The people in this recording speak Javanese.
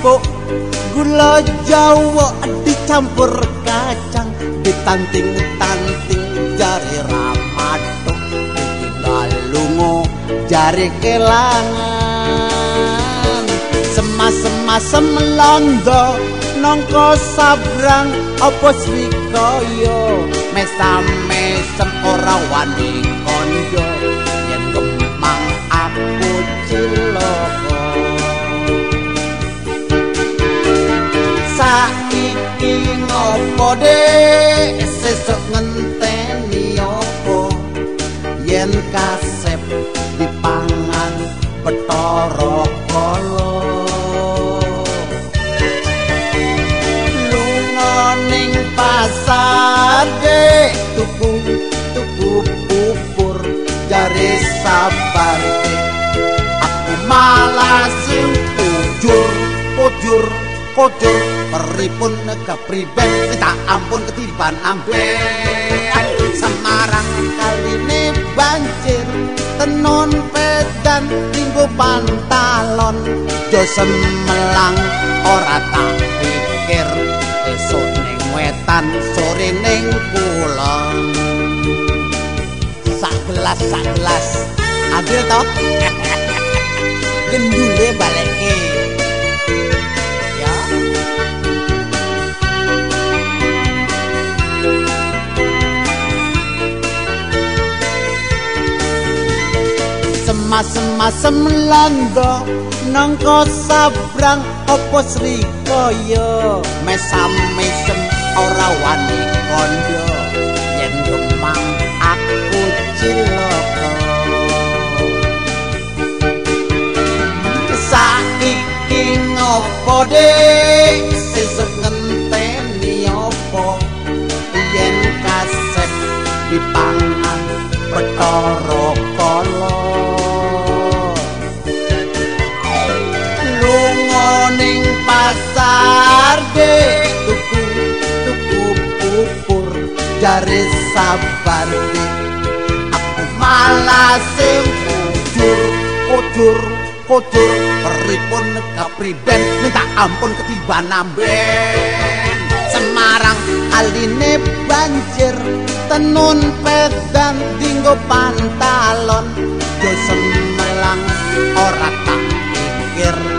gula jawa dicampur kacang ditanting-tanting jari ramato ditinggal lungo jari kelangan. Semas-semas semelondo nongko sabrang apa srikaya? Mesam-mesem ora wani kondo ngopo de sesuk ngenteni opo yen kasep dipangan petara kala ning pasar de tuku tuku pupur jare sabar aku malah sing ujur ujur ujur peripun kepriben tak ampun ketiban amben Semarang kali ini banjir tenun pedan tinggu pantalon. Jo semelang ora tak pikir esok ning wetan sore ning kulon. Sak gelas sak gelas ambil toh semas-semas semlanggo nangka sabrang apa srikaya? Mesam-mesem ora wani kondo yen gemang aku cilaka. Saiki ngopo de sesuk ngenteni opo yen kasep dipangan petara kala ning pasar de tuku tuku pupur jare sabar. De aku malah sing kudur kudur kudur. Kapri kapriben minta ampun ketiba amben. Semarang aline banjir tenun pedan dinggo pantalon. Yo semelang ora tak pikir.